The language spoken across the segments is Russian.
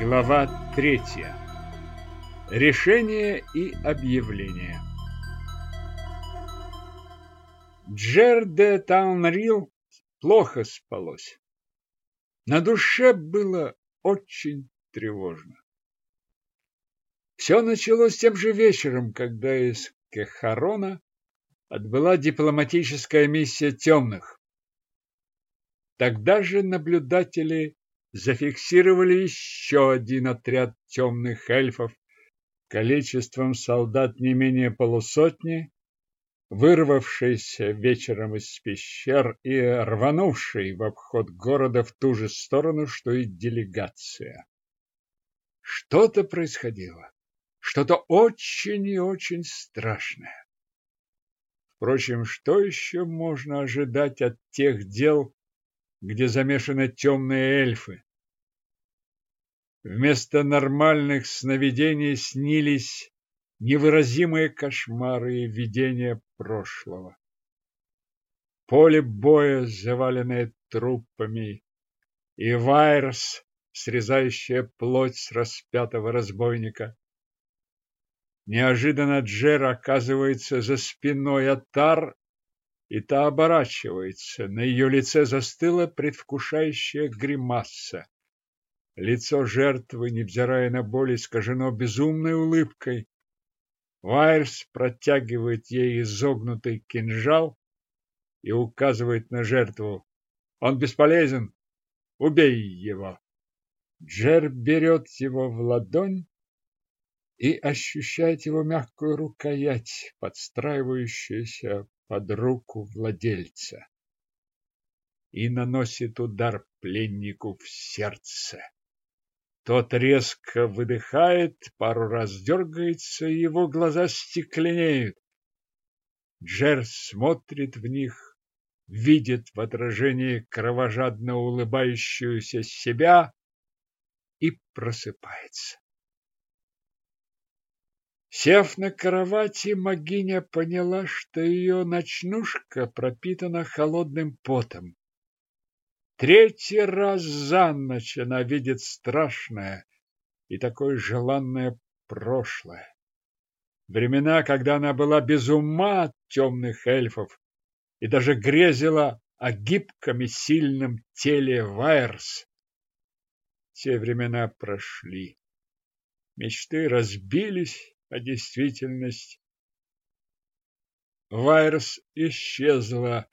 Глава третья. Решение и объявление. Джер де Таунрил плохо спалось. На душе было очень тревожно. Все началось тем же вечером, когда из Кехарона отбыла дипломатическая миссия темных. Тогда же наблюдатели зафиксировали еще один отряд темных эльфов количеством солдат не менее полусотни, вырвавшийся вечером из пещер и рванувший в обход города в ту же сторону, что и делегация. Что-то происходило, что-то очень и очень страшное. Впрочем, что еще можно ожидать от тех дел, где замешаны темные эльфы? Вместо нормальных сновидений снились невыразимые кошмары и видения прошлого. Поле боя, заваленное трупами, и Вайрс, срезающая плоть с распятого разбойника. Неожиданно Джер оказывается за спиной Атар, и та оборачивается. На ее лице застыла предвкушающая гримаса. Лицо жертвы, невзирая на боль, искажено безумной улыбкой. Вайерс протягивает ей изогнутый кинжал и указывает на жертву. Он бесполезен. Убей его. Джер берет его в ладонь и ощущает его мягкую рукоять, подстраивающуюся под руку владельца, и наносит удар пленнику в сердце. Тот резко выдыхает, пару раз дергается, его глаза стекленеют. Джер смотрит в них, видит в отражении кровожадно улыбающуюся себя и просыпается. Сев на кровати, Магиня поняла, что ее ночнушка пропитана холодным потом. Третий раз за ночь она видит страшное и такое желанное прошлое. Времена, когда она была без ума от темных эльфов и даже грезила о гибком и сильном теле Вайерс. Те времена прошли. Мечты разбились, а действительность... Вайерс исчезла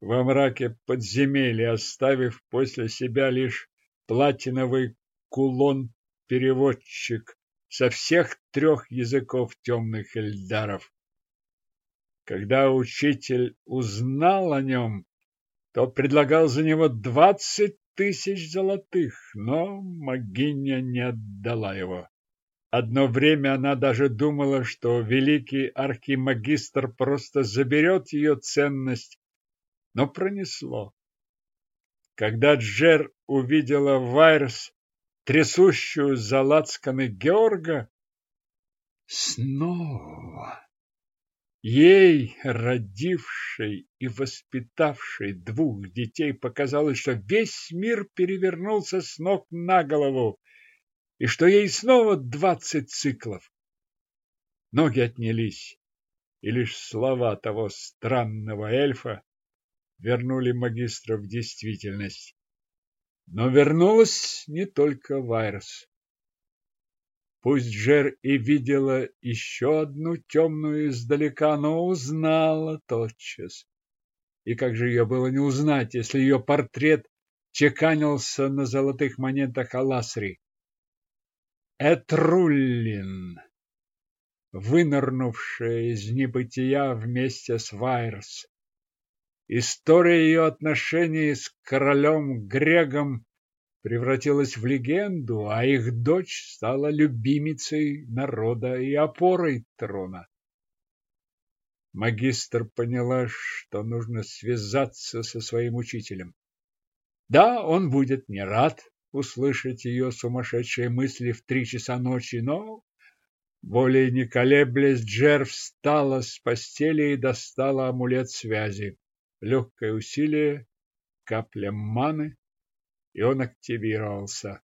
во мраке подземелья, оставив после себя лишь платиновый кулон-переводчик со всех трех языков темных эльдаров. Когда учитель узнал о нем, то предлагал за него двадцать тысяч золотых, но Магиня не отдала его. Одно время она даже думала, что великий архимагистр просто заберет ее ценность но пронесло. Когда Джер увидела Вайрс, трясущую за лацканы Георга, снова ей, родившей и воспитавшей двух детей, показалось, что весь мир перевернулся с ног на голову, и что ей снова двадцать циклов. Ноги отнялись, и лишь слова того странного эльфа вернули магистра в действительность. Но вернулась не только Вайрс. Пусть Джер и видела еще одну темную издалека, но узнала тотчас. И как же ее было не узнать, если ее портрет чеканился на золотых монетах Аласри? Этруллин, вынырнувшая из небытия вместе с Вайрс. История ее отношений с королем Грегом превратилась в легенду, а их дочь стала любимицей народа и опорой трона. Магистр поняла, что нужно связаться со своим учителем. Да, он будет не рад услышать ее сумасшедшие мысли в три часа ночи, но, более не колеблясь, Джер встала с постели и достала амулет связи легкое усилие, капля маны, и он активировался.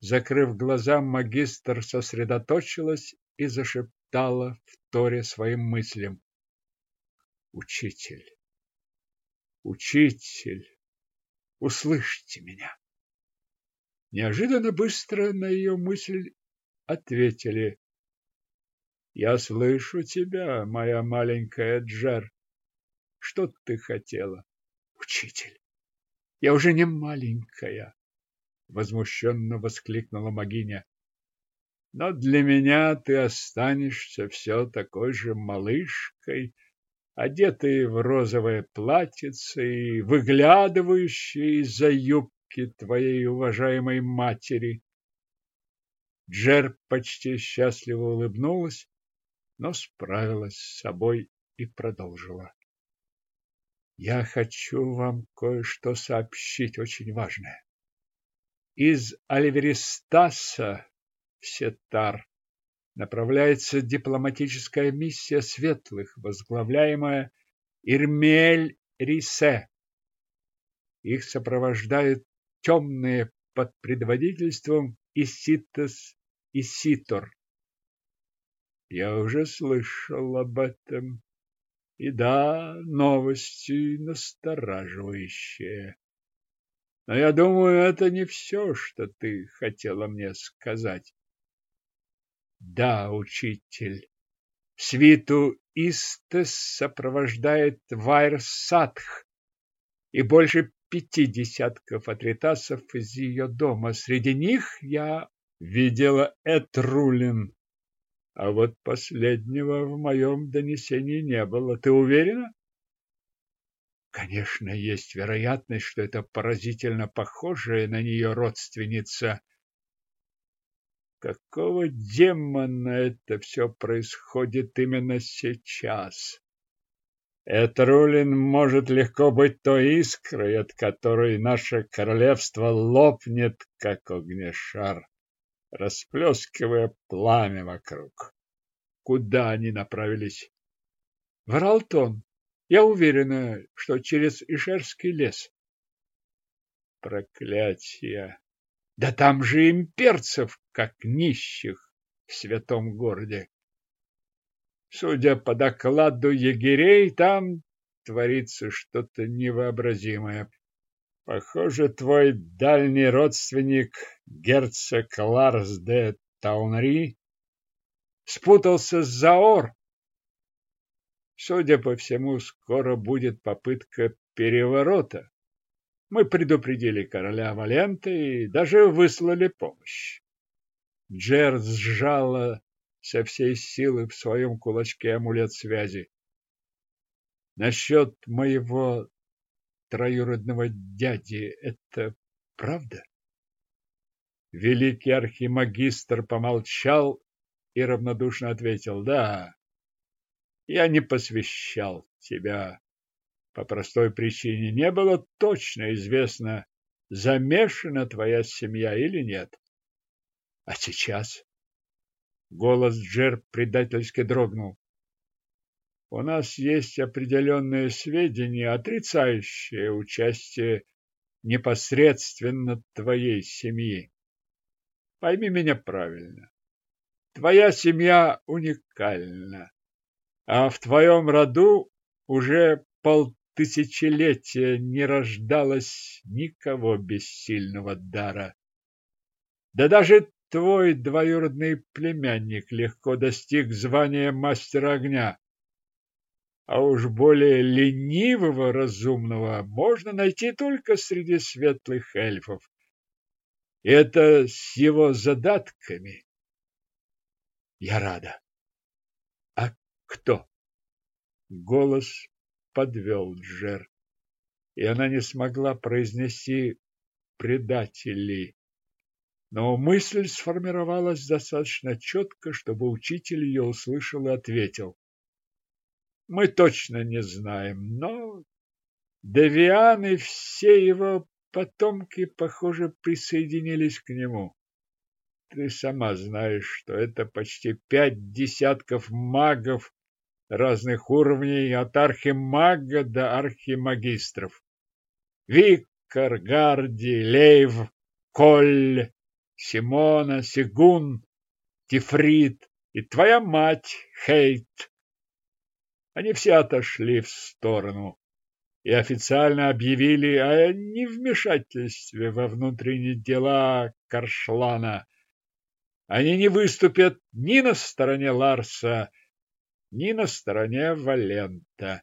Закрыв глаза, магистр сосредоточилась и зашептала в торе своим мыслям. Учитель, учитель, услышьте меня. Неожиданно быстро на ее мысль ответили. Я слышу тебя, моя маленькая Джер. Что ты хотела? Учитель, я уже не маленькая, возмущенно воскликнула Магиня. Но для меня ты останешься все такой же малышкой, одетой в розовое платьице и выглядывающей из-за юбки твоей уважаемой матери. Джер почти счастливо улыбнулась, но справилась с собой и продолжила. Я хочу вам кое-что сообщить очень важное. Из Альверистаса в Сетар направляется дипломатическая миссия светлых, возглавляемая Ирмель Рисе. Их сопровождают темные под предводительством Иситас Иситор. Я уже слышал об этом. И да, новости настораживающие. Но я думаю, это не все, что ты хотела мне сказать. Да, учитель. Свиту Истес сопровождает Вайр Садх и больше пяти десятков атритасов из ее дома. Среди них я видела Этрулин. А вот последнего в моем донесении не было. Ты уверена? Конечно, есть вероятность, что это поразительно похожая на нее родственница. Какого демона это все происходит именно сейчас? Этрулин может легко быть той искрой, от которой наше королевство лопнет, как огнешар расплескивая пламя вокруг. Куда они направились? В Ралтон. Я уверена, что через Ишерский лес. Проклятие! Да там же имперцев, как нищих в святом городе. Судя по докладу егерей, там творится что-то невообразимое. Похоже, твой дальний родственник, герцог Ларс де Таунри, спутался с Заор. Судя по всему, скоро будет попытка переворота. Мы предупредили короля Валента и даже выслали помощь. Джер сжала со всей силы в своем кулачке амулет связи. Насчет моего троюродного дяди. Это правда? Великий архимагистр помолчал и равнодушно ответил, да, я не посвящал тебя. По простой причине не было точно известно, замешана твоя семья или нет. А сейчас? Голос Джер предательски дрогнул. У нас есть определенные сведения, отрицающие участие непосредственно твоей семьи. Пойми меня правильно. Твоя семья уникальна, а в твоем роду уже полтысячелетия не рождалось никого без сильного дара. Да даже твой двоюродный племянник легко достиг звания мастера огня а уж более ленивого разумного можно найти только среди светлых эльфов. Это с его задатками. Я рада. А кто? Голос подвел Джер, и она не смогла произнести предатели. Но мысль сформировалась достаточно четко, чтобы учитель ее услышал и ответил мы точно не знаем, но Девиан и все его потомки, похоже, присоединились к нему. Ты сама знаешь, что это почти пять десятков магов разных уровней, от архимага до архимагистров. Викар, Гарди, Лейв, Коль, Симона, Сигун, Тифрит и твоя мать Хейт. Они все отошли в сторону и официально объявили о невмешательстве во внутренние дела Каршлана. Они не выступят ни на стороне Ларса, ни на стороне Валента.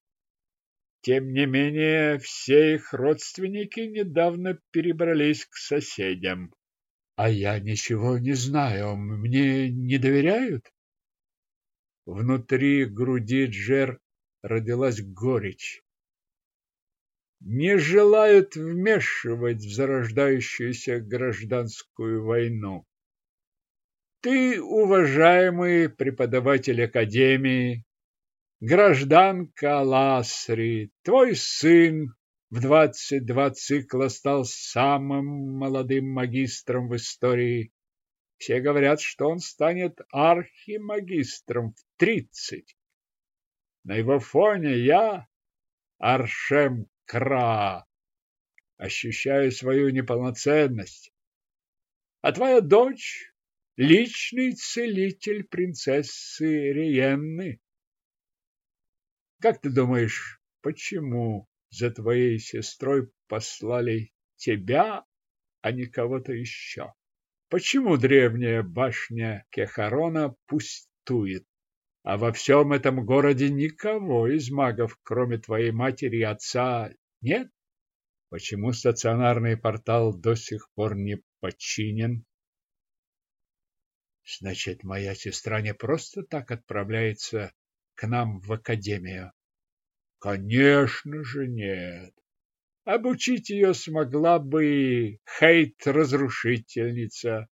Тем не менее, все их родственники недавно перебрались к соседям. А я ничего не знаю, мне не доверяют? Внутри груди Джер родилась горечь. Не желают вмешивать в зарождающуюся гражданскую войну. Ты, уважаемый преподаватель Академии, гражданка Ласри, твой сын в двадцать два цикла стал самым молодым магистром в истории. Все говорят, что он станет архимагистром в тридцать. На его фоне я, Аршем Кра, ощущаю свою неполноценность. А твоя дочь — личный целитель принцессы Риенны. Как ты думаешь, почему за твоей сестрой послали тебя, а не кого-то еще? Почему древняя башня Кехарона пустует, а во всем этом городе никого из магов, кроме твоей матери и отца, нет? Почему стационарный портал до сих пор не починен? Значит, моя сестра не просто так отправляется к нам в академию? Конечно же нет. Обучить ее смогла бы Хейт-разрушительница.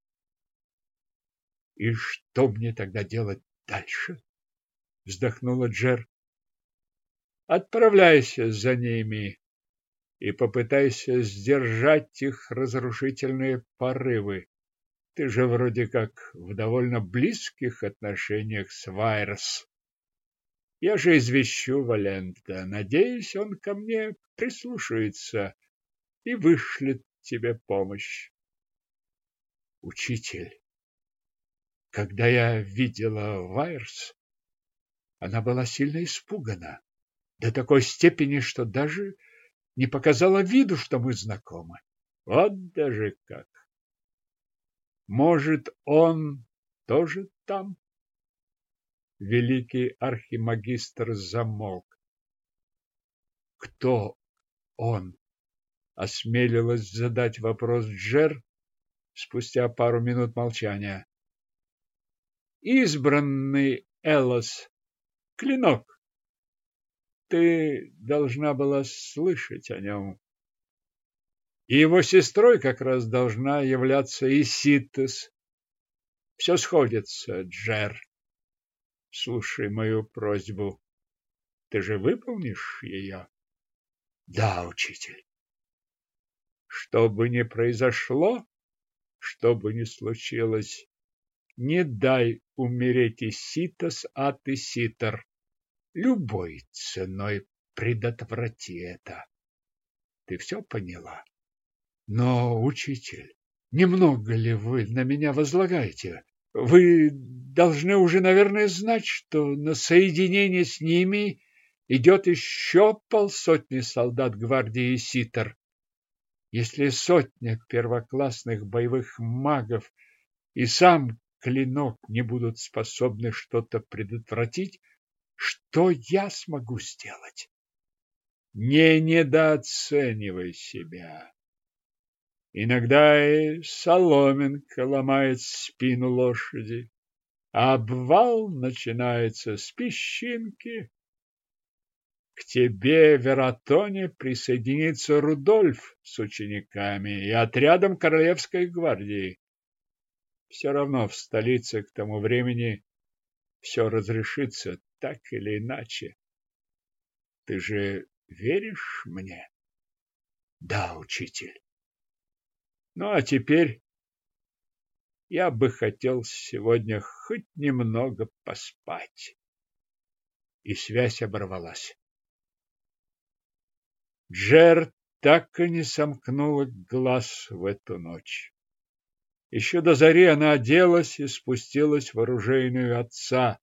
И что мне тогда делать дальше? Вздохнула Джер. Отправляйся за ними и попытайся сдержать их разрушительные порывы. Ты же вроде как в довольно близких отношениях с Вайрос. Я же извещу Валента. Надеюсь, он ко мне прислушается и вышлет тебе помощь. Учитель, когда я видела Вайерс, она была сильно испугана, до такой степени, что даже не показала виду, что мы знакомы. Вот даже как. Может, он тоже там? Великий архимагистр замолк. Кто он? Осмелилась задать вопрос Джер спустя пару минут молчания. Избранный Элос. Клинок. Ты должна была слышать о нем. И его сестрой как раз должна являться Иситес. Все сходится, Джер. Слушай мою просьбу. Ты же выполнишь ее? Да, учитель. Что бы ни произошло, что бы ни случилось, не дай умереть и Ситос от и Ситор. Любой ценой предотврати это. Ты все поняла? Но, учитель, немного ли вы на меня возлагаете? Вы должны уже, наверное, знать, что на соединение с ними идет еще полсотни солдат гвардии Ситер. Если сотня первоклассных боевых магов и сам клинок не будут способны что-то предотвратить, что я смогу сделать? Не недооценивай себя. Иногда и соломинка ломает спину лошади, обвал начинается с песчинки. К тебе, Вератоне, присоединится Рудольф с учениками и отрядом Королевской гвардии. Все равно в столице к тому времени все разрешится так или иначе. Ты же веришь мне? Да, учитель. Ну, а теперь я бы хотел сегодня хоть немного поспать. И связь оборвалась. Джер так и не сомкнула глаз в эту ночь. Еще до зари она оделась и спустилась в оружейную отца,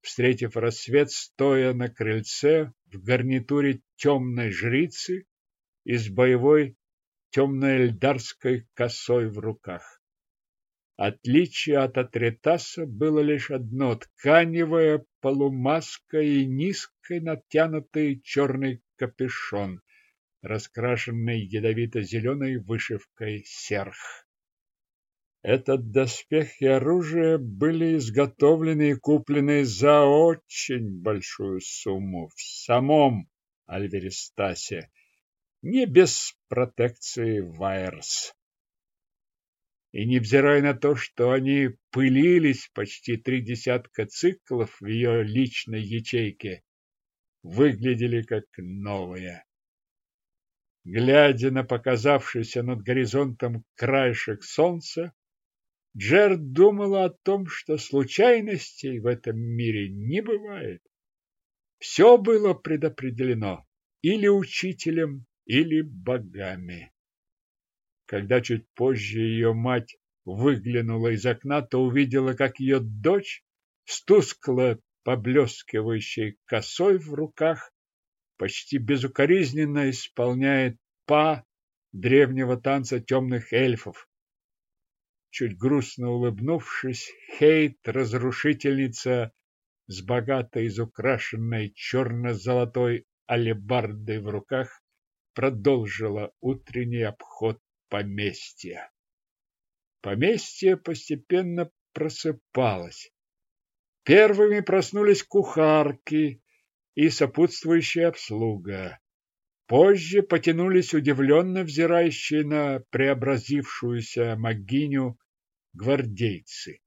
встретив рассвет, стоя на крыльце в гарнитуре темной жрицы и с боевой темно-эльдарской косой в руках. Отличие от Атритаса было лишь одно – тканевая полумаска и низкий натянутый черный капюшон, раскрашенный ядовито-зеленой вышивкой серх. Этот доспех и оружие были изготовлены и куплены за очень большую сумму в самом Альверистасе, не без протекции Вайерс. И невзирая на то, что они пылились почти три десятка циклов в ее личной ячейке, выглядели как новые. Глядя на показавшийся над горизонтом краешек солнца, Джерд думала о том, что случайностей в этом мире не бывает. Все было предопределено или учителем, или богами. Когда чуть позже ее мать выглянула из окна, то увидела, как ее дочь с тускло поблескивающей косой в руках почти безукоризненно исполняет па древнего танца темных эльфов. Чуть грустно улыбнувшись, Хейт, разрушительница с богато изукрашенной черно-золотой алебардой в руках, продолжила утренний обход поместья. Поместье постепенно просыпалось. Первыми проснулись кухарки и сопутствующая обслуга. Позже потянулись удивленно взирающие на преобразившуюся могиню гвардейцы.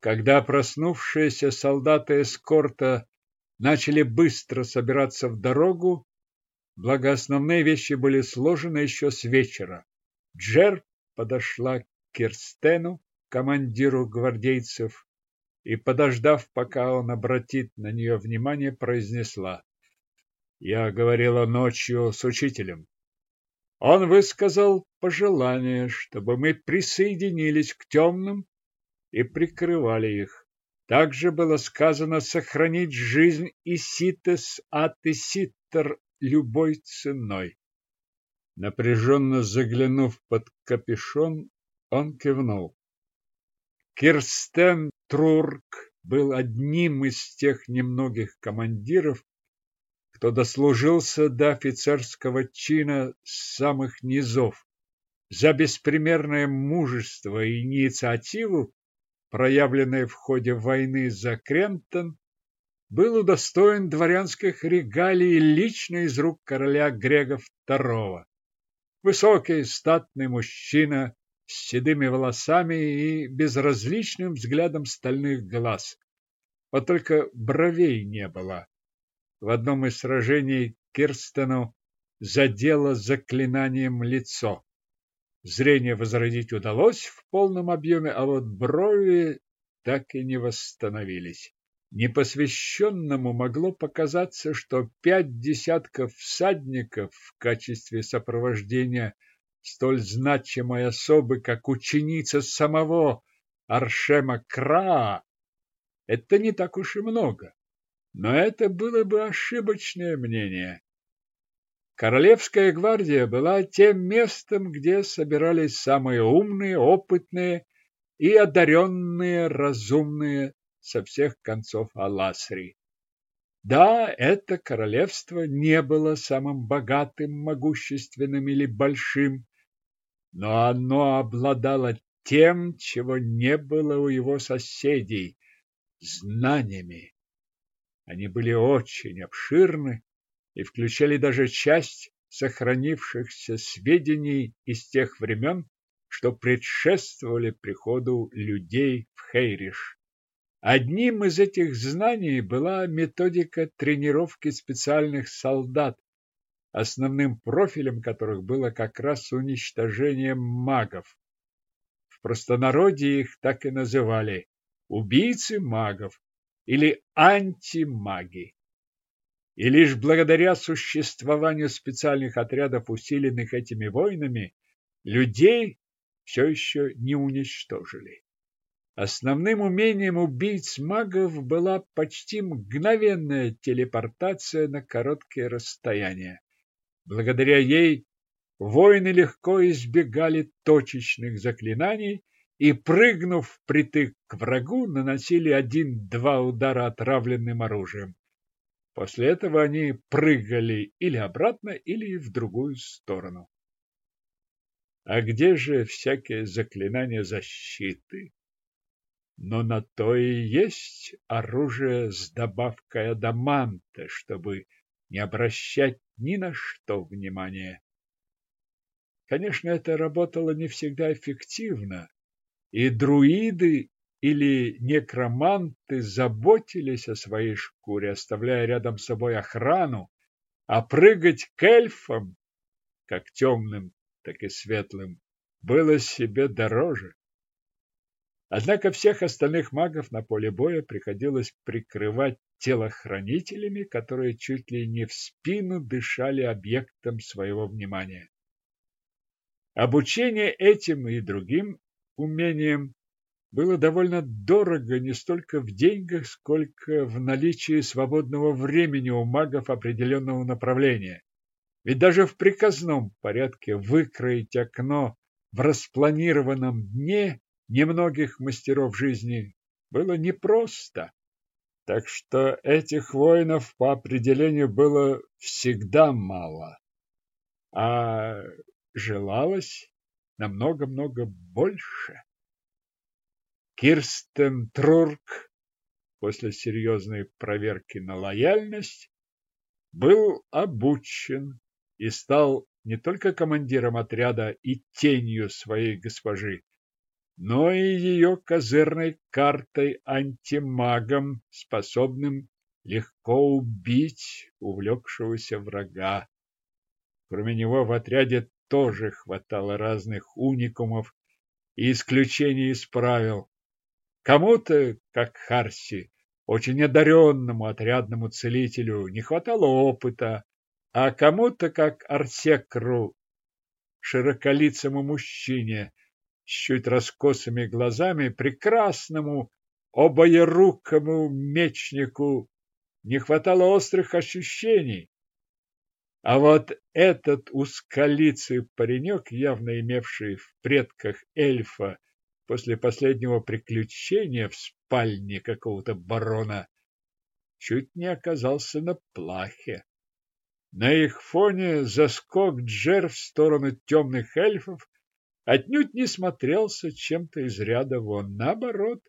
Когда проснувшиеся солдаты эскорта начали быстро собираться в дорогу, благо основные вещи были сложены еще с вечера. Джер подошла к Кирстену, командиру гвардейцев, и, подождав, пока он обратит на нее внимание, произнесла я говорила ночью с учителем. Он высказал пожелание, чтобы мы присоединились к темным и прикрывали их. Также было сказано сохранить жизнь Иситес от Иситтер любой ценой. Напряженно заглянув под капюшон, он кивнул. Кирстен Трурк был одним из тех немногих командиров, кто дослужился до офицерского чина с самых низов. За беспримерное мужество и инициативу, проявленные в ходе войны за Крентон, был удостоен дворянских регалий лично из рук короля Грега II. Высокий, статный мужчина с седыми волосами и безразличным взглядом стальных глаз. Вот только бровей не было. В одном из сражений Кирстену задело заклинанием лицо. Зрение возродить удалось в полном объеме, а вот брови так и не восстановились. Непосвященному могло показаться, что пять десятков всадников в качестве сопровождения столь значимой особы, как ученица самого Аршема Краа, это не так уж и много. Но это было бы ошибочное мнение. Королевская гвардия была тем местом, где собирались самые умные, опытные и одаренные, разумные со всех концов Аласри. Да, это королевство не было самым богатым, могущественным или большим, но оно обладало тем, чего не было у его соседей – знаниями. Они были очень обширны и включали даже часть сохранившихся сведений из тех времен, что предшествовали приходу людей в Хейриш. Одним из этих знаний была методика тренировки специальных солдат, основным профилем которых было как раз уничтожение магов. В простонародье их так и называли – убийцы магов, или антимаги. И лишь благодаря существованию специальных отрядов, усиленных этими войнами, людей все еще не уничтожили. Основным умением убийц-магов была почти мгновенная телепортация на короткие расстояния. Благодаря ей воины легко избегали точечных заклинаний и, прыгнув притык к врагу, наносили один-два удара отравленным оружием. После этого они прыгали или обратно, или в другую сторону. А где же всякие заклинания защиты? Но на то и есть оружие с добавкой адаманта, чтобы не обращать ни на что внимания. Конечно, это работало не всегда эффективно, и друиды или некроманты заботились о своей шкуре, оставляя рядом с собой охрану, а прыгать к эльфам, как темным, так и светлым, было себе дороже. Однако всех остальных магов на поле боя приходилось прикрывать телохранителями, которые чуть ли не в спину дышали объектом своего внимания. Обучение этим и другим умениям было довольно дорого не столько в деньгах, сколько в наличии свободного времени у магов определенного направления. Ведь даже в приказном порядке выкроить окно в распланированном дне немногих мастеров жизни было непросто. Так что этих воинов по определению было всегда мало. А желалось намного-много больше. Кирстен Трурк после серьезной проверки на лояльность был обучен и стал не только командиром отряда и тенью своей госпожи, но и ее козырной картой антимагом, способным легко убить увлекшегося врага. Кроме него в отряде тоже хватало разных уникумов и исключений из правил. Кому-то, как Харси, очень одаренному отрядному целителю, не хватало опыта, а кому-то, как Арсекру, широколицому мужчине с чуть раскосыми глазами, прекрасному обоерукому мечнику, не хватало острых ощущений. А вот этот узколицый паренек, явно имевший в предках эльфа, после последнего приключения в спальне какого-то барона, чуть не оказался на плахе. На их фоне заскок Джер в сторону темных эльфов отнюдь не смотрелся чем-то из ряда вон. Наоборот,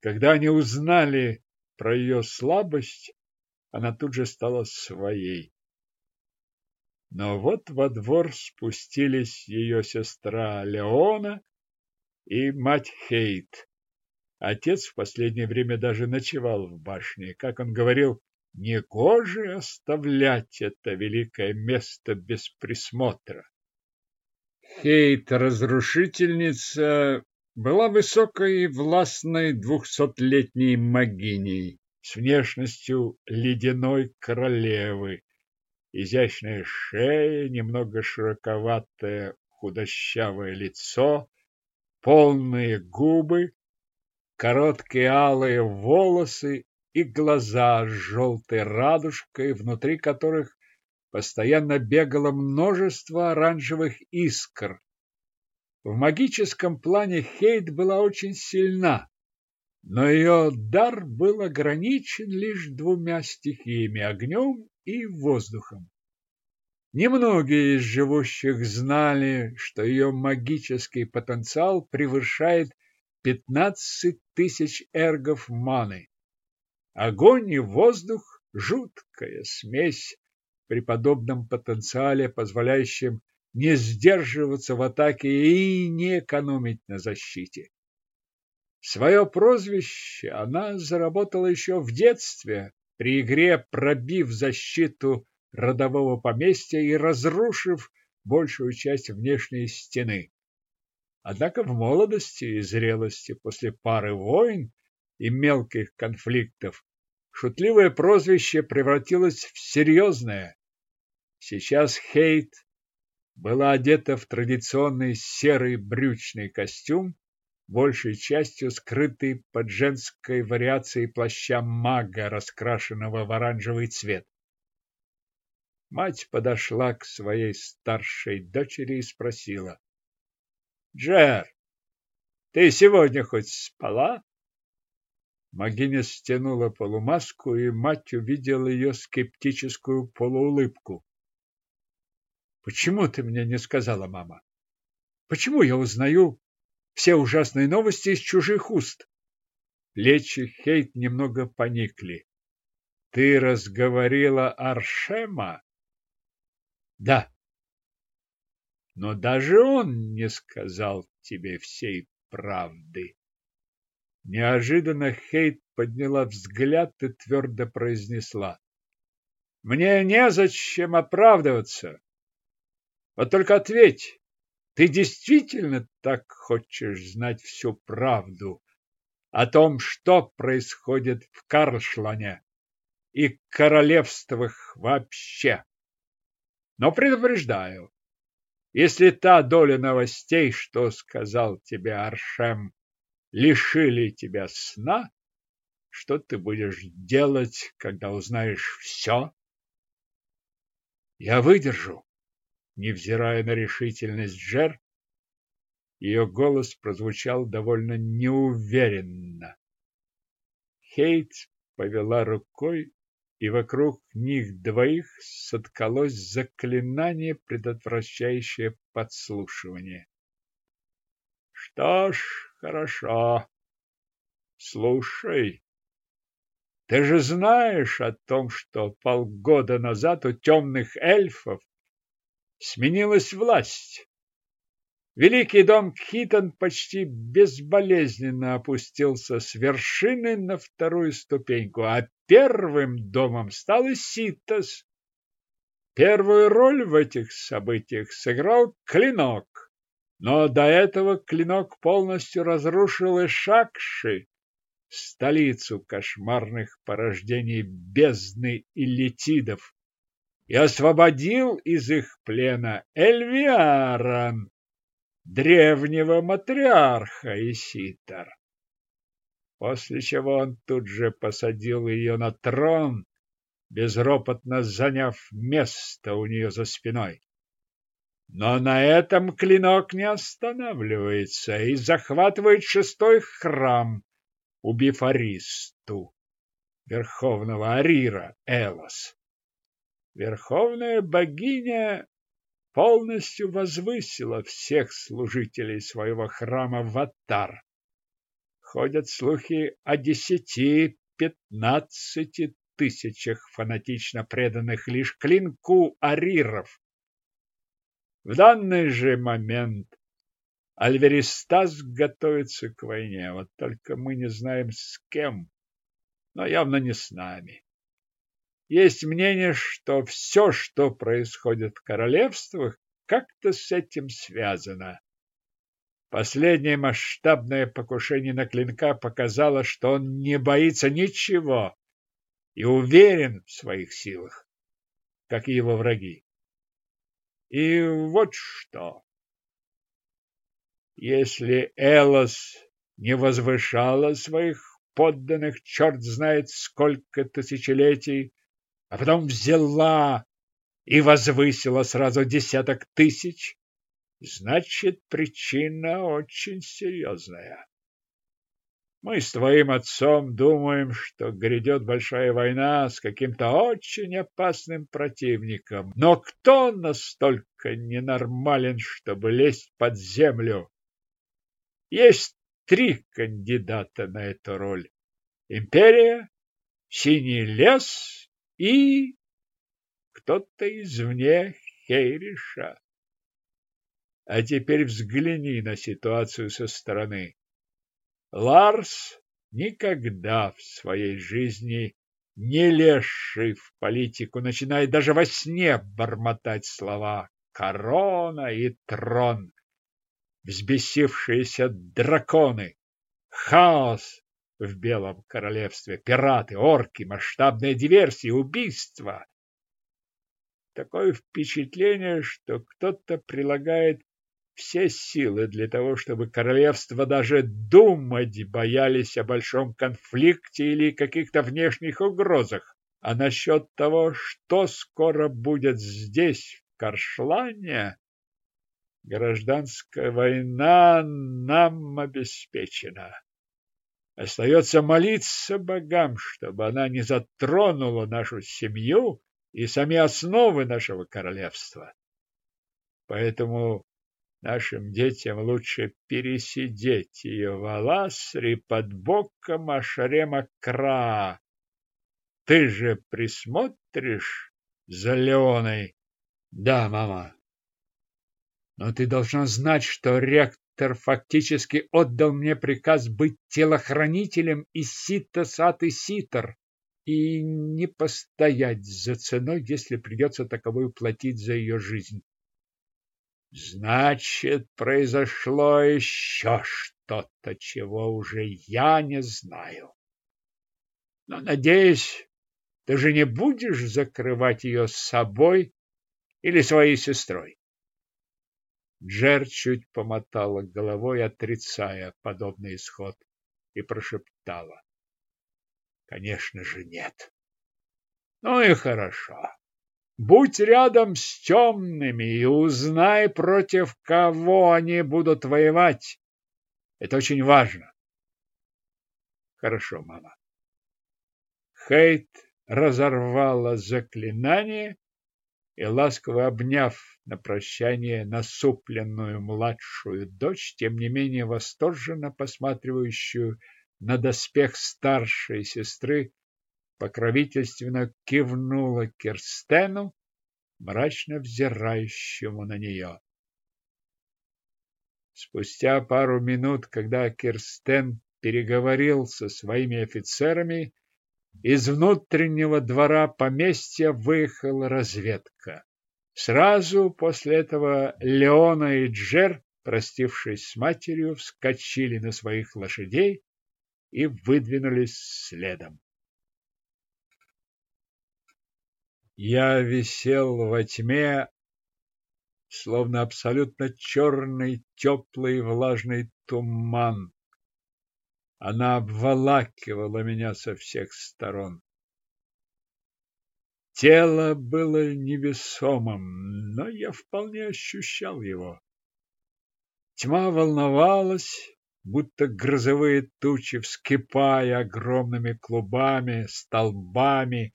когда они узнали про ее слабость, она тут же стала своей. Но вот во двор спустились ее сестра Леона и мать Хейт. Отец в последнее время даже ночевал в башне. Как он говорил, не гоже оставлять это великое место без присмотра. Хейт-разрушительница была высокой и властной двухсотлетней могиней с внешностью ледяной королевы. Изящная шея, немного широковатое худощавое лицо, полные губы, короткие алые волосы и глаза с желтой радужкой, внутри которых постоянно бегало множество оранжевых искр. В магическом плане Хейт была очень сильна, но ее дар был ограничен лишь двумя стихиями – огнем и воздухом. Немногие из живущих знали, что ее магический потенциал превышает 15 тысяч эргов маны. Огонь и воздух – жуткая смесь при подобном потенциале, позволяющем не сдерживаться в атаке и не экономить на защите. Свое прозвище она заработала еще в детстве, при игре пробив защиту родового поместья и разрушив большую часть внешней стены. Однако в молодости и зрелости, после пары войн и мелких конфликтов, шутливое прозвище превратилось в серьезное. Сейчас Хейт была одета в традиционный серый брючный костюм, большей частью скрытый под женской вариацией плаща мага, раскрашенного в оранжевый цвет. Мать подошла к своей старшей дочери и спросила. — Джер, ты сегодня хоть спала? Магиня стянула полумаску, и мать увидела ее скептическую полуулыбку. — Почему ты мне не сказала, мама? Почему я узнаю все ужасные новости из чужих уст? Плечи Хейт немного поникли. — Ты разговорила Аршема? — Да. — Но даже он не сказал тебе всей правды. Неожиданно Хейт подняла взгляд и твердо произнесла. Мне незачем оправдываться. Вот только ответь, ты действительно так хочешь знать всю правду о том, что происходит в Карлшлане и королевствах вообще? Но предупреждаю, если та доля новостей, что сказал тебе Аршем, лишили тебя сна, что ты будешь делать, когда узнаешь все? Я выдержу, невзирая на решительность Джер. Ее голос прозвучал довольно неуверенно. Хейт повела рукой, и вокруг них двоих соткалось заклинание, предотвращающее подслушивание. Что ж, хорошо. Слушай, ты же знаешь о том, что полгода назад у темных эльфов сменилась власть. Великий дом Кхитон почти безболезненно опустился с вершины на вторую ступеньку, а первым домом стал Иситос. Первую роль в этих событиях сыграл Клинок, но до этого Клинок полностью разрушил Ишакши, столицу кошмарных порождений бездны и летидов, и освободил из их плена Эльвиара, древнего матриарха Иситар. После чего он тут же посадил ее на трон, безропотно заняв место у нее за спиной. Но на этом клинок не останавливается и захватывает шестой храм, убив Аристу, верховного Арира Элос. Верховная богиня полностью возвысила всех служителей своего храма в Атар. Ходят слухи о десяти-пятнадцати тысячах фанатично преданных лишь клинку ариров. В данный же момент Альверистас готовится к войне, вот только мы не знаем с кем, но явно не с нами. Есть мнение, что все, что происходит в королевствах, как-то с этим связано. Последнее масштабное покушение на клинка показало, что он не боится ничего и уверен в своих силах, как и его враги. И вот что. Если Элос не возвышала своих подданных черт знает сколько тысячелетий, а потом взяла и возвысила сразу десяток тысяч, значит, причина очень серьезная. Мы с твоим отцом думаем, что грядет большая война с каким-то очень опасным противником. Но кто настолько ненормален, чтобы лезть под землю? Есть три кандидата на эту роль. Империя, Синий лес и кто-то извне Хейриша. А теперь взгляни на ситуацию со стороны. Ларс никогда в своей жизни не лезший в политику, начинает даже во сне бормотать слова «корона» и «трон». Взбесившиеся драконы, хаос в Белом Королевстве, пираты, орки, масштабные диверсии, убийства. такое впечатление, что кто-то прилагает все силы для того, чтобы королевство даже думать боялись о большом конфликте или каких-то внешних угрозах. А насчет того, что скоро будет здесь, в Каршлане, гражданская война нам обеспечена. Остается молиться богам, чтобы она не затронула нашу семью и сами основы нашего королевства. Поэтому нашим детям лучше пересидеть ее в Аласре под боком Ашарема Кра. Ты же присмотришь за Леоной? Да, мама. Но ты должна знать, что ректор фактически отдал мне приказ быть телохранителем из Сита Сат и Ситер и не постоять за ценой, если придется таковую платить за ее жизнь. Значит, произошло еще что-то, чего уже я не знаю. Но, надеюсь, ты же не будешь закрывать ее с собой или своей сестрой. Джер чуть помотала головой, отрицая подобный исход, и прошептала. Конечно же, нет. Ну и хорошо. Будь рядом с темными и узнай, против кого они будут воевать. Это очень важно. Хорошо, мама. Хейт разорвала заклинание и, ласково обняв на прощание насупленную младшую дочь, тем не менее восторженно посматривающую на доспех старшей сестры, покровительственно кивнула Керстену, мрачно взирающему на нее. Спустя пару минут, когда Керстен переговорил со своими офицерами, из внутреннего двора поместья выехала разведка. Сразу после этого Леона и Джер, простившись с матерью, вскочили на своих лошадей и выдвинулись следом. Я висел во тьме, словно абсолютно черный, теплый, влажный туман. Она обволакивала меня со всех сторон. Тело было невесомым, но я вполне ощущал его. Тьма волновалась, будто грозовые тучи, вскипая огромными клубами, столбами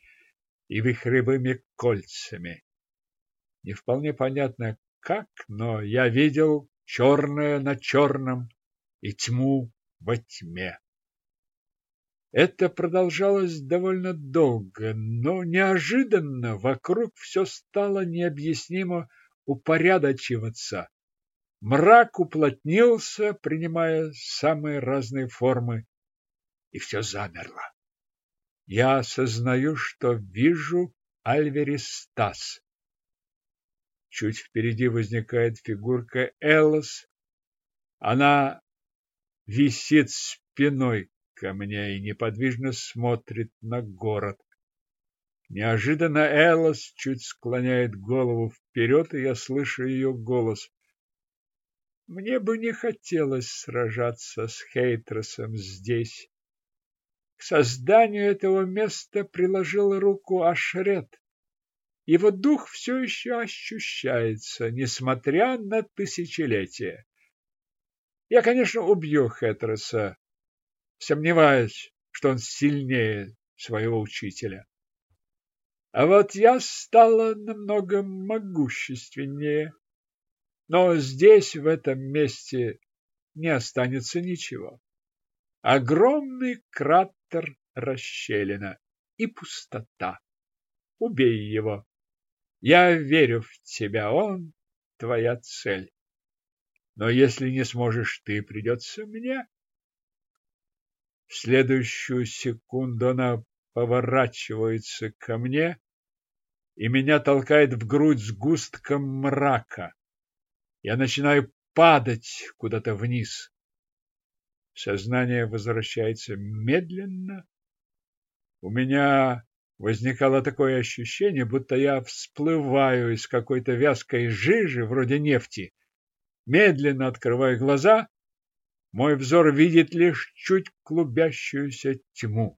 и вихревыми кольцами. Не вполне понятно как, но я видел черное на черном и тьму во тьме. Это продолжалось довольно долго, но неожиданно вокруг все стало необъяснимо упорядочиваться. Мрак уплотнился, принимая самые разные формы, и все замерло. Я осознаю, что вижу Альверистас. Чуть впереди возникает фигурка Эллос. Она висит спиной ко мне и неподвижно смотрит на город. Неожиданно Эллос чуть склоняет голову вперед, и я слышу ее голос. Мне бы не хотелось сражаться с Хейтросом здесь. К созданию этого места приложил руку Ашрет. Его дух все еще ощущается, несмотря на тысячелетия. Я, конечно, убью Хетроса, сомневаюсь, что он сильнее своего учителя. А вот я стала намного могущественнее. Но здесь, в этом месте, не останется ничего. Огромный кратер расщелина и пустота. Убей его. Я верю в тебя, он твоя цель. Но если не сможешь ты, придется мне. В следующую секунду она поворачивается ко мне и меня толкает в грудь сгустком мрака. Я начинаю падать куда-то вниз. Сознание возвращается медленно. У меня Возникало такое ощущение, будто я всплываю из какой-то вязкой жижи, вроде нефти. Медленно открываю глаза, мой взор видит лишь чуть клубящуюся тьму.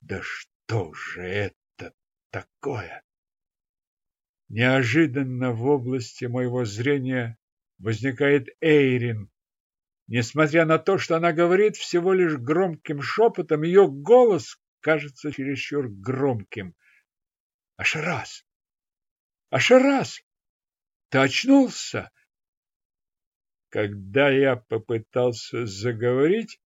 Да что же это такое? Неожиданно в области моего зрения возникает Эйрин. Несмотря на то, что она говорит всего лишь громким шепотом, ее голос кажется чересчур громким. Ашарас! Ашарас! Ты очнулся? Когда я попытался заговорить,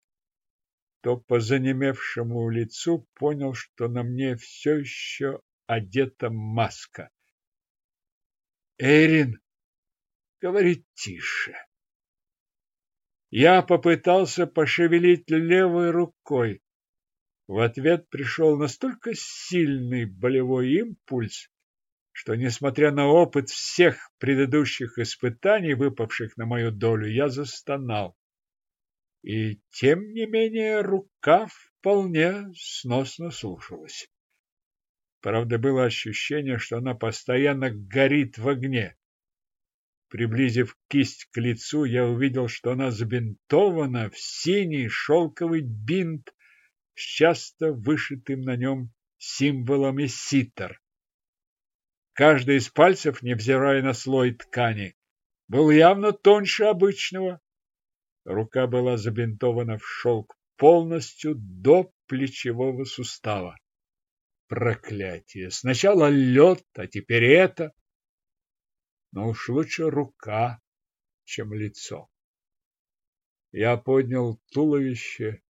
то по занемевшему лицу понял, что на мне все еще одета маска. Эрин, говори тише. Я попытался пошевелить левой рукой. В ответ пришел настолько сильный болевой импульс, что, несмотря на опыт всех предыдущих испытаний, выпавших на мою долю, я застонал. И, тем не менее, рука вполне сносно слушалась. Правда, было ощущение, что она постоянно горит в огне. Приблизив кисть к лицу, я увидел, что она забинтована в синий шелковый бинт с часто вышитым на нем символом ситер. Каждый из пальцев, невзирая на слой ткани, был явно тоньше обычного. Рука была забинтована в шелк полностью до плечевого сустава. Проклятие! Сначала лед, а теперь это. Но уж лучше рука, чем лицо. Я поднял туловище,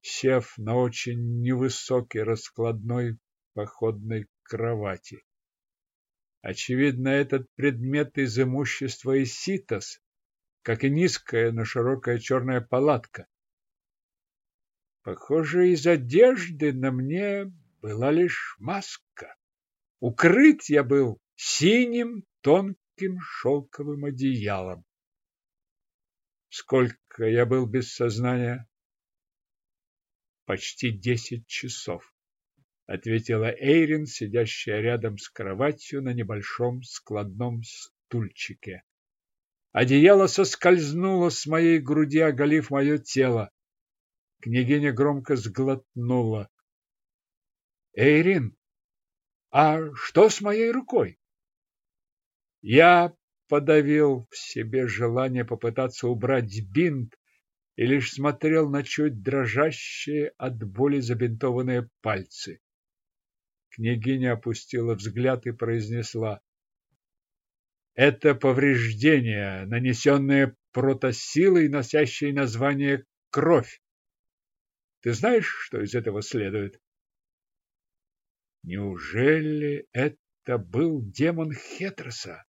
сев на очень невысокий раскладной походной кровати. Очевидно, этот предмет из имущества Иситос, как и низкая, но широкая черная палатка. Похоже, из одежды на мне была лишь маска. Укрыт я был синим тонким шелковым одеялом. Сколько я был без сознания? Почти десять часов, ответила Эйрин, сидящая рядом с кроватью на небольшом складном стульчике. Одеяло соскользнуло с моей груди, оголив мое тело. Княгиня громко сглотнула. Эйрин, а что с моей рукой? Я подавил в себе желание попытаться убрать бинт и лишь смотрел на чуть дрожащие от боли забинтованные пальцы. Княгиня опустила взгляд и произнесла. Это повреждение, нанесенное протосилой, носящей название «кровь». Ты знаешь, что из этого следует? Неужели это был демон Хетроса?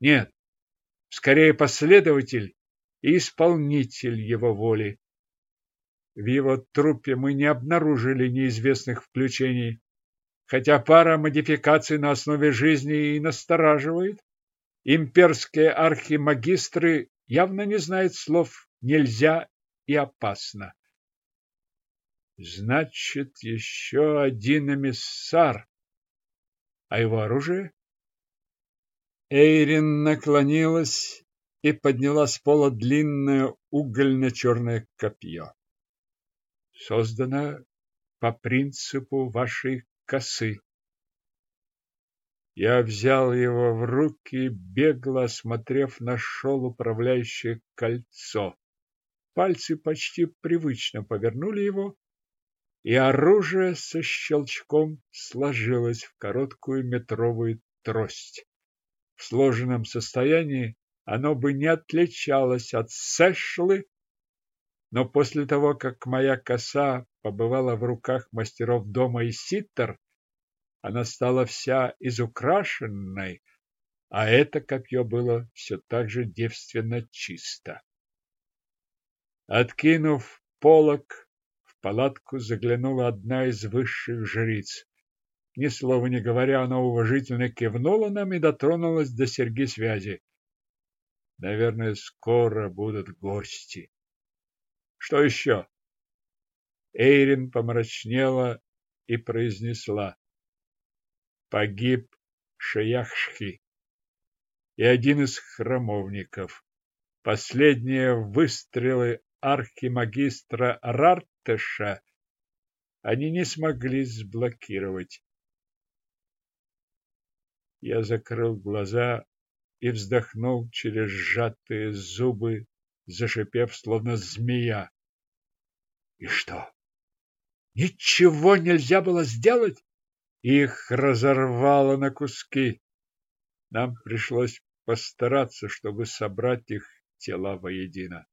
Нет, скорее последователь и исполнитель его воли. В его трупе мы не обнаружили неизвестных включений, хотя пара модификаций на основе жизни и настораживает. Имперские архимагистры явно не знают слов «нельзя» и «опасно». Значит, еще один эмиссар. А его оружие? Эйрин наклонилась и подняла с пола длинное угольно-черное копье. Создано по принципу вашей косы. Я взял его в руки, бегло осмотрев, нашел управляющее кольцо. Пальцы почти привычно повернули его, и оружие со щелчком сложилось в короткую метровую трость. В сложенном состоянии оно бы не отличалось от сэшлы, но после того, как моя коса побывала в руках мастеров дома и ситтер, она стала вся изукрашенной, а это копье было все так же девственно чисто. Откинув полог, палатку заглянула одна из высших жриц. Ни слова не говоря, она уважительно кивнула нам и дотронулась до серьги связи. Наверное, скоро будут гости. Что еще? Эйрин помрачнела и произнесла. Погиб Шаяхшхи и один из храмовников. Последние выстрелы архимагистра Рартеша они не смогли сблокировать. Я закрыл глаза и вздохнул через сжатые зубы, зашипев, словно змея. И что? Ничего нельзя было сделать? Их разорвало на куски. Нам пришлось постараться, чтобы собрать их тела воедино.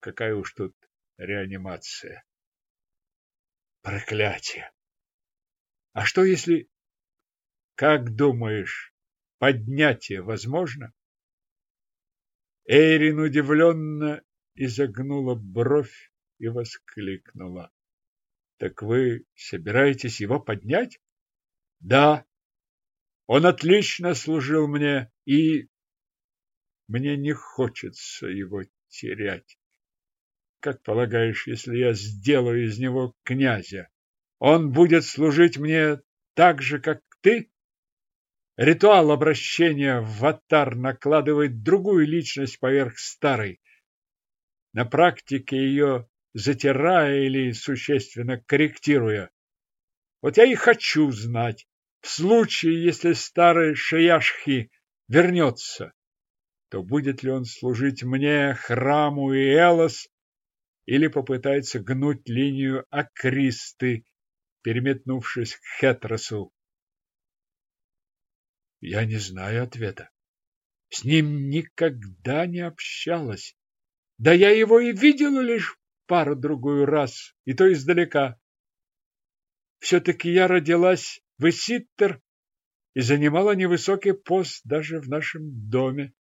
Какая уж тут реанимация. Проклятие! А что если... Как думаешь, поднятие возможно? Эйрин удивленно изогнула бровь и воскликнула. Так вы собираетесь его поднять? Да. Он отлично служил мне, и мне не хочется его терять. Как полагаешь, если я сделаю из него князя, он будет служить мне так же, как ты? Ритуал обращения в Атар накладывает другую личность поверх старой. На практике ее затирая или существенно корректируя. Вот я и хочу знать, в случае, если старый Шияшхи вернется, то будет ли он служить мне, храму и Элос, или попытается гнуть линию Акристы, переметнувшись к Хетросу. Я не знаю ответа. С ним никогда не общалась. Да я его и видела лишь пару-другую раз, и то издалека. Все-таки я родилась в Иситтер и занимала невысокий пост даже в нашем доме.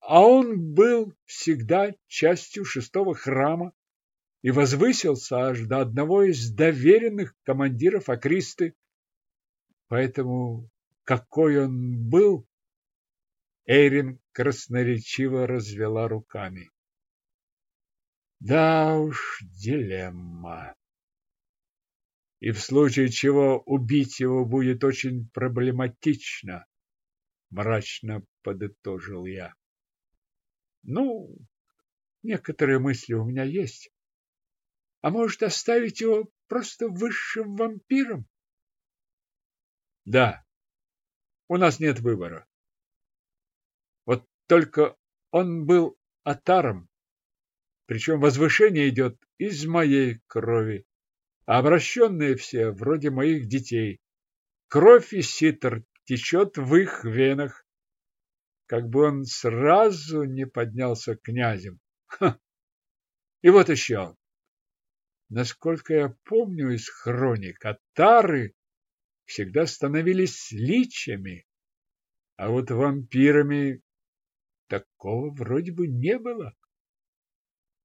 А он был всегда частью шестого храма и возвысился аж до одного из доверенных командиров Акристы. Поэтому какой он был, Эйрин красноречиво развела руками. Да уж, дилемма. И в случае чего убить его будет очень проблематично, мрачно подытожил я. Ну, некоторые мысли у меня есть. А может, оставить его просто высшим вампиром? Да, у нас нет выбора. Только он был атаром, причем возвышение идет из моей крови, а обращенные все вроде моих детей. Кровь и ситр течет в их венах, как бы он сразу не поднялся князем. Ха! И вот еще. Насколько я помню из хроник, атары всегда становились личами, а вот вампирами Такого вроде бы не было.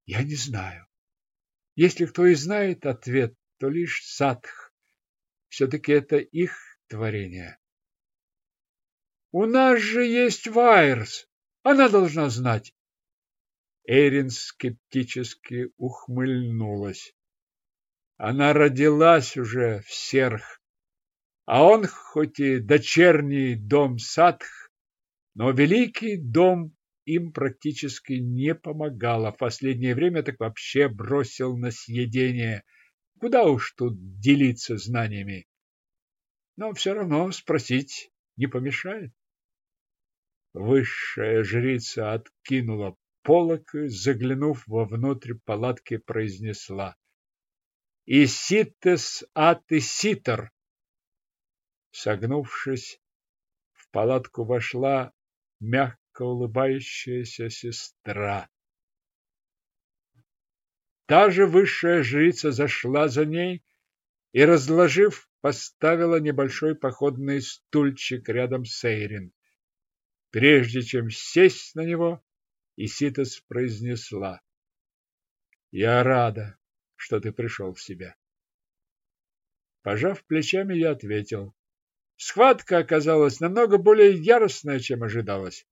Я не знаю. Если кто и знает ответ, то лишь Садх. Все-таки это их творение. У нас же есть Вайерс. Она должна знать. Эрин скептически ухмыльнулась. Она родилась уже в Серх, а он хоть и дочерний дом Садх, но великий дом им практически не помогал, а в последнее время так вообще бросил на съедение. Куда уж тут делиться знаниями? Но все равно спросить не помешает. Высшая жрица откинула полок и, заглянув вовнутрь палатки, произнесла «Иситес ат иситер». Согнувшись, в палатку вошла мягко улыбающаяся сестра. Та же высшая жрица зашла за ней и, разложив, поставила небольшой походный стульчик рядом с Эйрин. Прежде чем сесть на него, Иситос произнесла. «Я рада, что ты пришел в себя». Пожав плечами, я ответил. Схватка оказалась намного более яростная, чем ожидалось.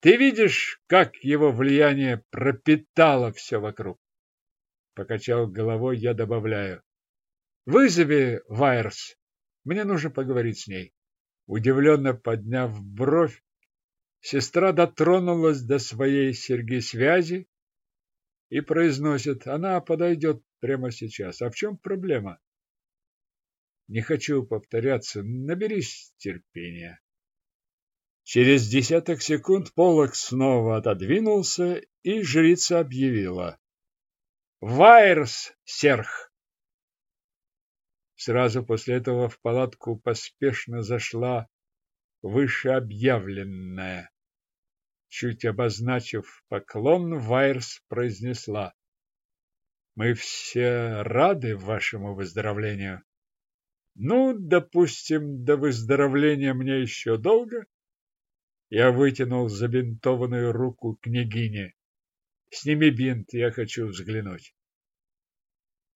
Ты видишь, как его влияние пропитало все вокруг? Покачал головой, я добавляю. Вызови Вайерс. Мне нужно поговорить с ней. Удивленно подняв бровь, сестра дотронулась до своей серьги связи и произносит, она подойдет прямо сейчас. А в чем проблема? Не хочу повторяться, наберись терпения. Через десяток секунд полок снова отодвинулся, и жрица объявила. «Вайерс, серх!» Сразу после этого в палатку поспешно зашла вышеобъявленная. Чуть обозначив поклон, Вайерс произнесла. «Мы все рады вашему выздоровлению. Ну, допустим, до выздоровления мне еще долго?» Я вытянул забинтованную руку княгине. «Сними бинт, я хочу взглянуть».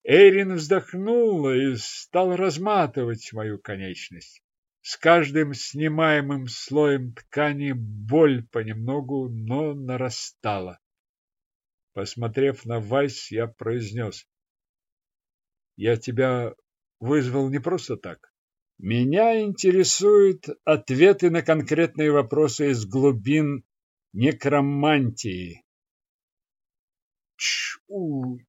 Эйрин вздохнула и стал разматывать мою конечность. С каждым снимаемым слоем ткани боль понемногу, но нарастала. Посмотрев на Вайс, я произнес. Я тебя вызвал не просто так. Меня интересуют ответы на конкретные вопросы из глубин некромантии. Чу!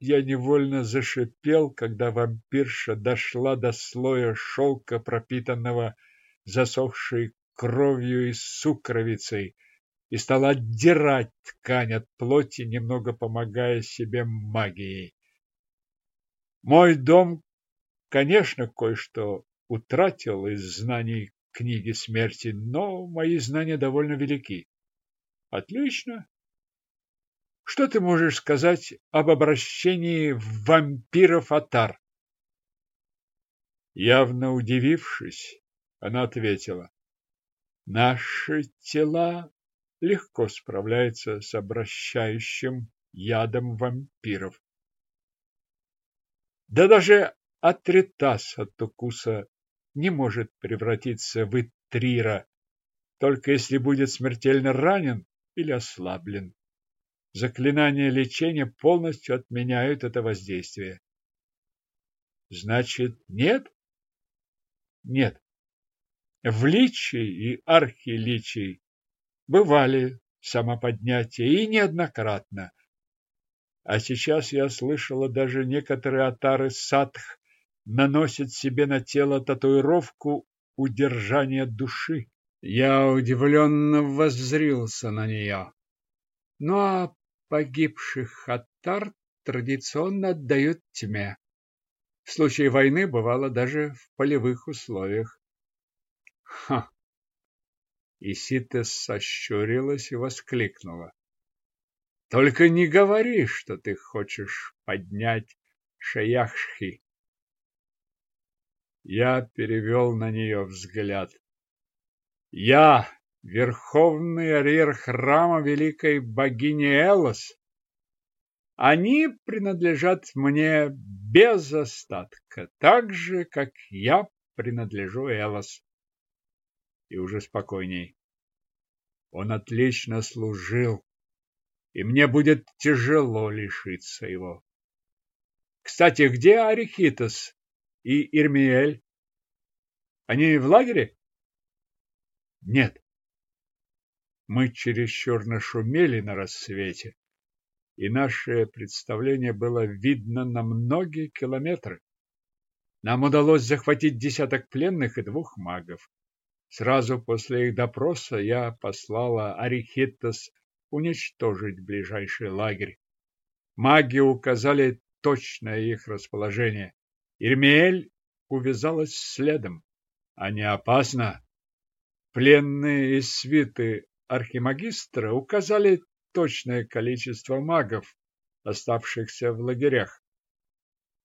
Я невольно зашипел, когда вампирша дошла до слоя шелка, пропитанного засохшей кровью и сукровицей, и стала отдирать ткань от плоти, немного помогая себе магией. Мой дом, конечно, кое-что утратил из знаний книги смерти, но мои знания довольно велики. Отлично, что ты можешь сказать об обращении вампиров Атар? Явно удивившись, она ответила. Наши тела легко справляются с обращающим ядом вампиров. Да даже Атритас от укуса не может превратиться в Итрира, только если будет смертельно ранен или ослаблен. Заклинания лечения полностью отменяют это воздействие. Значит, нет? Нет. В личии и архиличии бывали самоподнятия и неоднократно. А сейчас я слышала, даже некоторые атары садх наносят себе на тело татуировку удержания души. Я удивленно воззрился на нее. Ну а погибших хаттар традиционно отдают тьме. В случае войны бывало даже в полевых условиях. Ха! Исита сощурилась и воскликнула. Только не говори, что ты хочешь поднять Шаяхшхи. Я перевел на нее взгляд. Я верховный арьер храма великой богини Элос. Они принадлежат мне без остатка, так же, как я принадлежу Элос. И уже спокойней. Он отлично служил, и мне будет тяжело лишиться его. Кстати, где Арихитос и Ирмиэль? Они в лагере? Нет. Мы чересчур нашумели на рассвете, и наше представление было видно на многие километры. Нам удалось захватить десяток пленных и двух магов. Сразу после их допроса я послала Арихитос уничтожить ближайший лагерь. Маги указали точное их расположение. Ирмиэль увязалась следом. А не опасно? Пленные из свиты архимагистра указали точное количество магов, оставшихся в лагерях.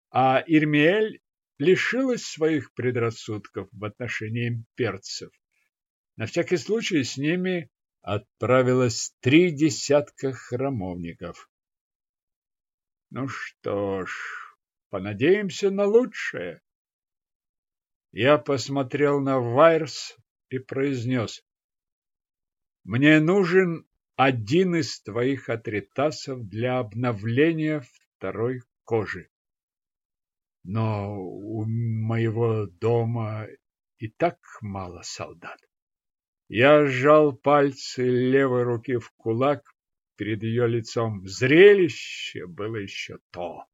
А Ирмиэль лишилась своих предрассудков в отношении имперцев. На всякий случай с ними отправилось три десятка храмовников. Ну что ж, понадеемся на лучшее. Я посмотрел на Вайрс и произнес. Мне нужен один из твоих атритасов для обновления второй кожи. Но у моего дома и так мало солдат. Я сжал пальцы левой руки в кулак перед ее лицом. Зрелище было еще то.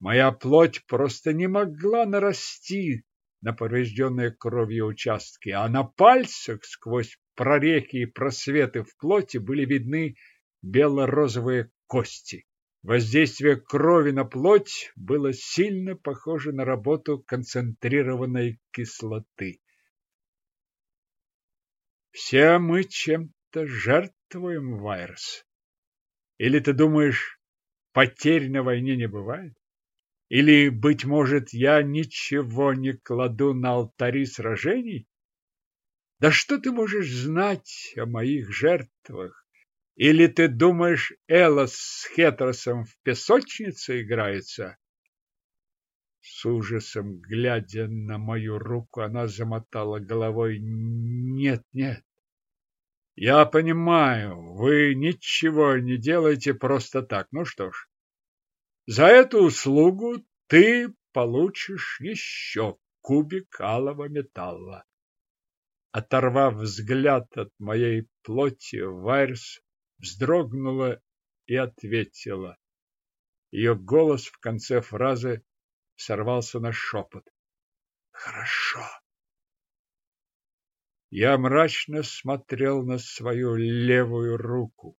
Моя плоть просто не могла нарасти на поврежденные кровью участки, а на пальцах сквозь прорехи и просветы в плоти были видны бело-розовые кости. Воздействие крови на плоть было сильно похоже на работу концентрированной кислоты. Все мы чем-то жертвуем, Вайрс. Или ты думаешь, потерь на войне не бывает? Или, быть может, я ничего не кладу на алтари сражений? Да что ты можешь знать о моих жертвах? Или ты думаешь, Элос с Хетросом в песочнице играется? С ужасом, глядя на мою руку, она замотала головой. Нет, нет. Я понимаю, вы ничего не делаете просто так. Ну что ж, за эту услугу ты получишь еще кубик алого металла. Оторвав взгляд от моей плоти, Вайрс вздрогнула и ответила. Ее голос в конце фразы сорвался на шепот. Хорошо. Я мрачно смотрел на свою левую руку.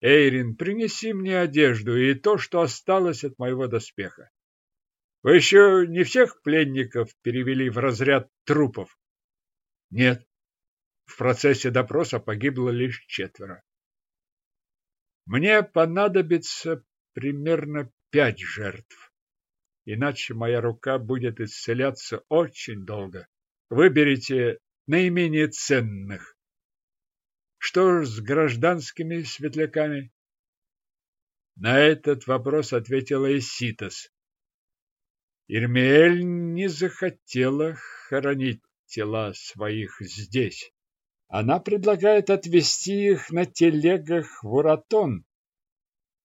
Эйрин, принеси мне одежду и то, что осталось от моего доспеха. Вы еще не всех пленников перевели в разряд трупов? Нет. В процессе допроса погибло лишь четверо. Мне понадобится примерно пять жертв. Иначе моя рука будет исцеляться очень долго. Выберите наименее ценных. Что ж с гражданскими светляками? На этот вопрос ответила Иситос. Ирмиэль не захотела хоронить тела своих здесь. Она предлагает отвезти их на телегах в Уратон.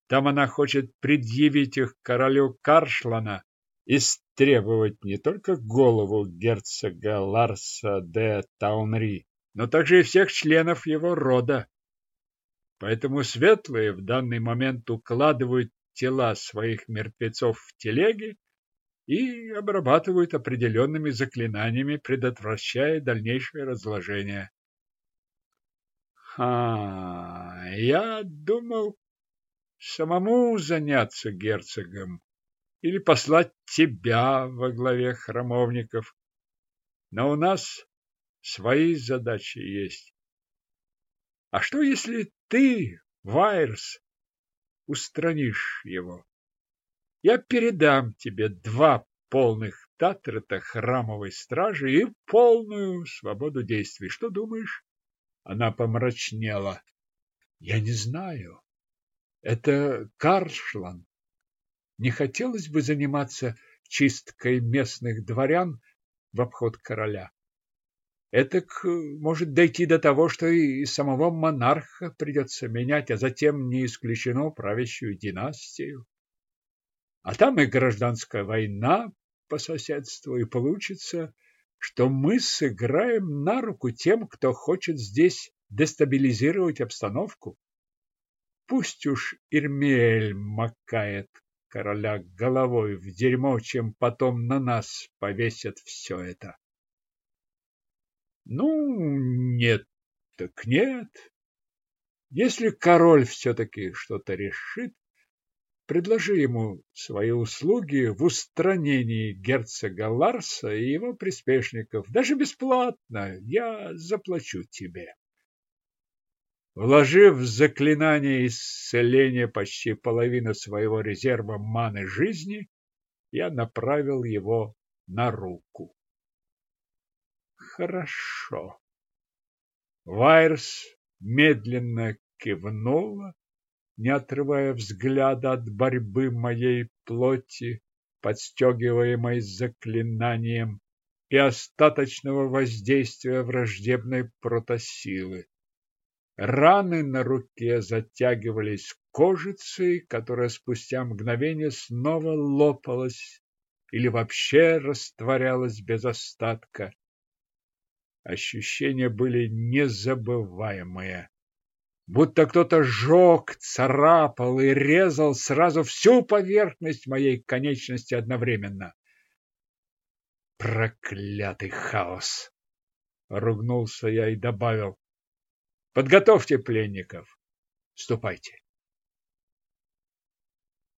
Там она хочет предъявить их королю Каршлана и требовать не только голову герцога Ларса де Таунри, но также и всех членов его рода. Поэтому светлые в данный момент укладывают тела своих мертвецов в телеги и обрабатывают определенными заклинаниями, предотвращая дальнейшее разложение. А, я думал самому заняться герцогом или послать тебя во главе храмовников. Но у нас Свои задачи есть. А что, если ты, Вайерс, устранишь его? Я передам тебе два полных татрата храмовой стражи и полную свободу действий. Что думаешь? Она помрачнела. Я не знаю. Это Каршлан. Не хотелось бы заниматься чисткой местных дворян в обход короля. Это может дойти до того, что и самого монарха придется менять, а затем не исключено правящую династию. А там и гражданская война по соседству, и получится, что мы сыграем на руку тем, кто хочет здесь дестабилизировать обстановку. Пусть уж Ирмиэль макает короля головой в дерьмо, чем потом на нас повесят все это. Ну, нет, так нет. Если король все-таки что-то решит, предложи ему свои услуги в устранении герцога Ларса и его приспешников. Даже бесплатно. Я заплачу тебе. Вложив в заклинание исцеления почти половину своего резерва маны жизни, я направил его на руку хорошо. Вайерс медленно кивнула, не отрывая взгляда от борьбы моей плоти, подстегиваемой заклинанием и остаточного воздействия враждебной протосилы. Раны на руке затягивались кожицей, которая спустя мгновение снова лопалась или вообще растворялась без остатка. Ощущения были незабываемые. Будто кто-то жег, царапал и резал сразу всю поверхность моей конечности одновременно. Проклятый хаос! Ругнулся я и добавил. Подготовьте пленников. Ступайте.